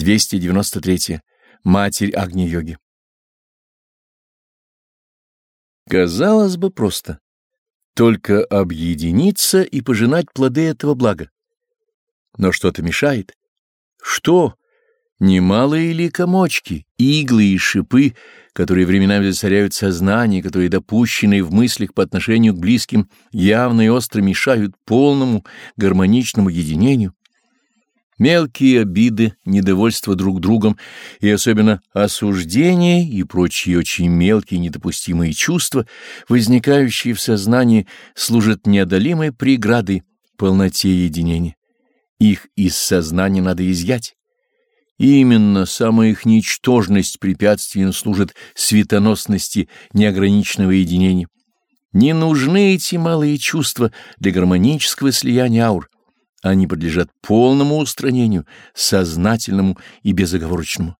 293. Матерь Агни-йоги. Казалось бы, просто. Только объединиться и пожинать плоды этого блага. Но что-то мешает. Что? Немалые ли комочки, иглы и шипы, которые временами засоряют сознание, которые допущенные в мыслях по отношению к близким явно и остро мешают полному гармоничному единению? Мелкие обиды, недовольство друг другом и особенно осуждение и прочие очень мелкие недопустимые чувства, возникающие в сознании, служат неодолимой преградой полноте единения. Их из сознания надо изъять. Именно самая их ничтожность препятствием служит светоносности неограниченного единения. Не нужны эти малые чувства для гармонического слияния аур. Они подлежат полному устранению, сознательному и безоговорочному.